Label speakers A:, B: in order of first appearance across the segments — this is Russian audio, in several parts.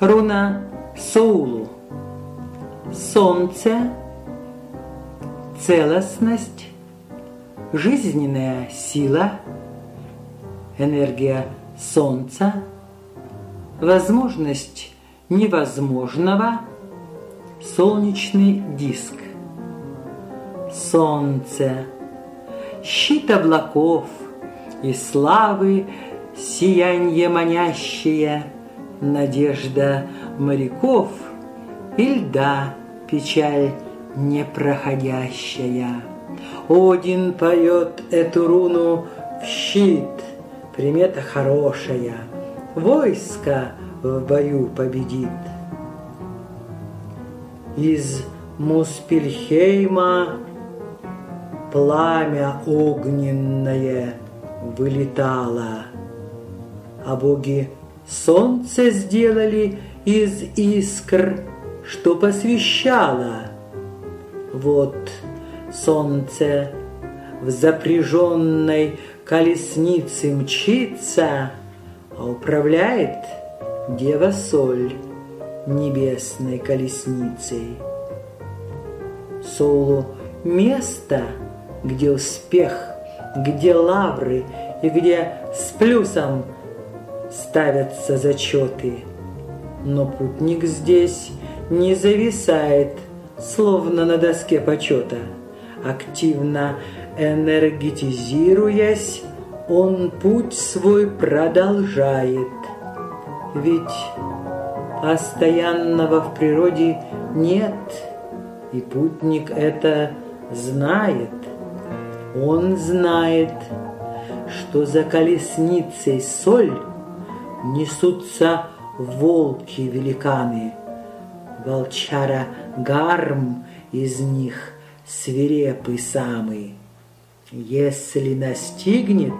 A: Руна Соулу. Солнце, целостность, жизненная сила, энергия Солнца, возможность невозможного, солнечный диск. Солнце, щит облаков и славы, сиянье манящее, надежда моряков и льда печаль непроходящая. Один поет эту руну в щит, примета хорошая, войско в бою победит. Из Муспельхейма пламя огненное вылетало, а боги солнце сделали из искр, что посвящало. Вот солнце в запряженной колеснице мчится, а управляет Дева Соль небесной колесницей. Солу место, где успех, где лавры и где с плюсом ставятся зачеты. Но путник здесь не зависает, словно на доске почета. Активно энергетизируясь, он путь свой продолжает. Ведь постоянного в природе нет, и путник это знает. Он знает, что за колесницей соль несутся волки-великаны. Волчара Гарм из них свирепый самый. Если настигнет,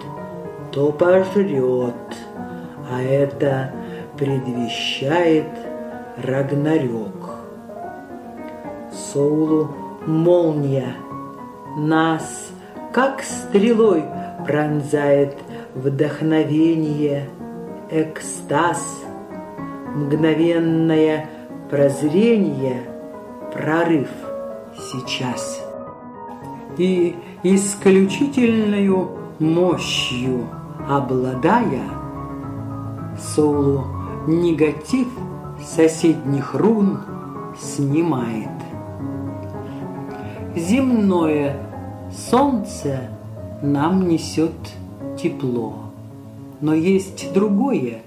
A: то пожрет, а это предвещает Рагнарёк. Соулу молния нас, как стрелой, пронзает вдохновение, экстаз, мгновенное прозрение, прорыв сейчас. И исключительную мощью обладая, Соулу негатив соседних рун снимает. Земное солнце нам несет тепло, но есть другое,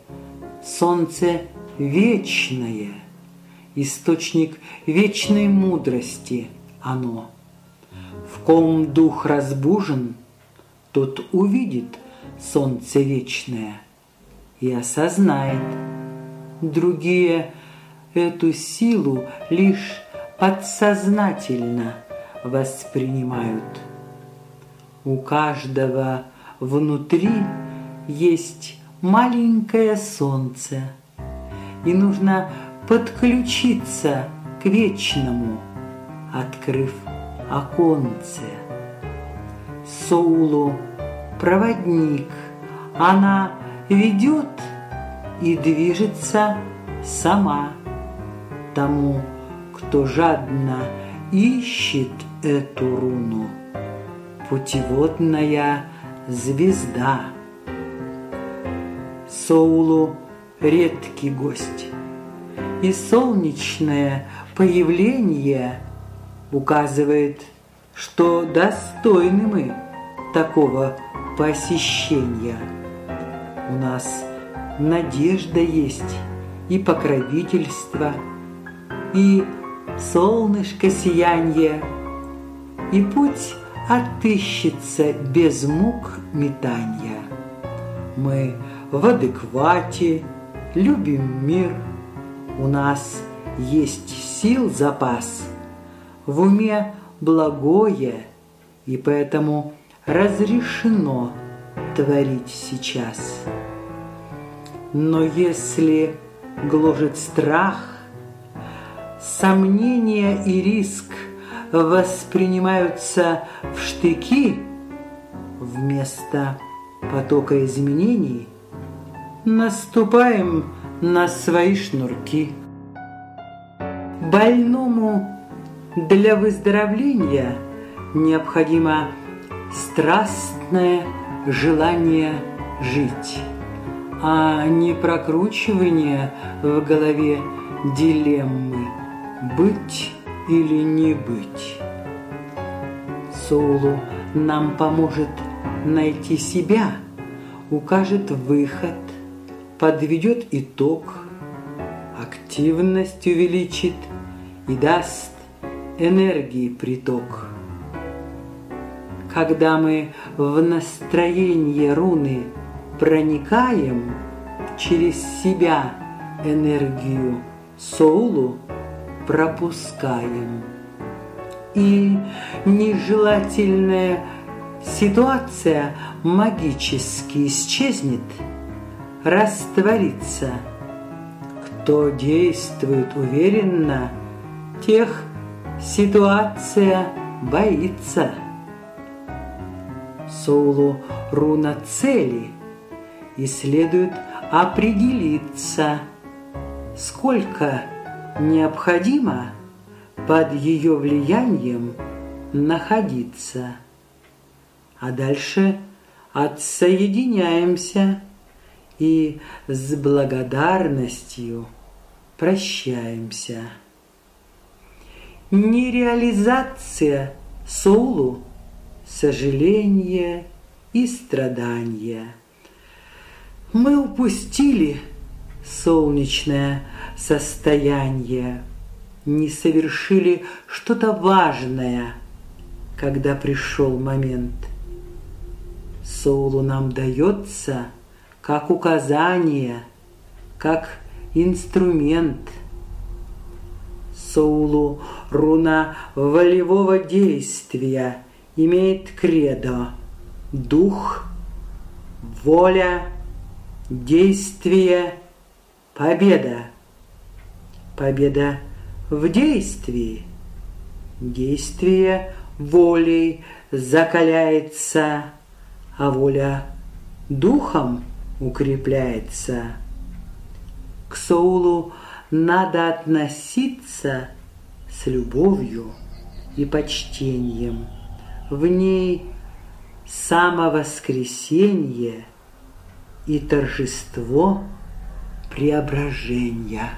A: солнце вечное, источник вечной мудрости оно. В ком дух разбужен, тот увидит солнце вечное и осознает. Другие эту силу лишь подсознательно воспринимают. У каждого внутри есть маленькое солнце, и нужно подключиться к вечному, открыв оконце. Соулу проводник, она ведет и движется сама. Тому, кто жадно ищет эту руну, путеводная звезда. Соулу редкий гость, и солнечное появление указывает, что достойны мы такого посещения. У нас надежда есть и покровительство, и солнышко сияние, и путь отыщется без мук метания. Мы в адеквате, любим мир, у нас есть сил запас, в уме благое, и поэтому разрешено творить сейчас. Но если гложет страх, сомнения и риск воспринимаются в штыки вместо потока изменений, наступаем на свои шнурки. Больному для выздоровления необходимо страстное желание жить, а не прокручивание в голове дилеммы «быть или не быть». Соулу нам поможет найти себя, укажет выход, подведет итог, активность увеличит и даст энергии приток. Когда мы в настроение руны проникаем через себя энергию соулу пропускаем. И нежелательная ситуация магически исчезнет, растворится. Кто действует уверенно, тех ситуация боится. Соулу руна цели и следует определиться, сколько необходимо под ее влиянием находиться. А дальше отсоединяемся и с благодарностью прощаемся. Нереализация соулу, сожаление и страдания. Мы упустили солнечное состояние, не совершили что-то важное, когда пришел момент. Соулу нам дается как указание, как инструмент. Соулу руна волевого действия имеет кредо – дух, воля, действие, победа. Победа в действии. Действие волей закаляется, а воля духом укрепляется. К Соулу надо относиться с любовью и почтением. В ней самовоскресение и торжество преображения.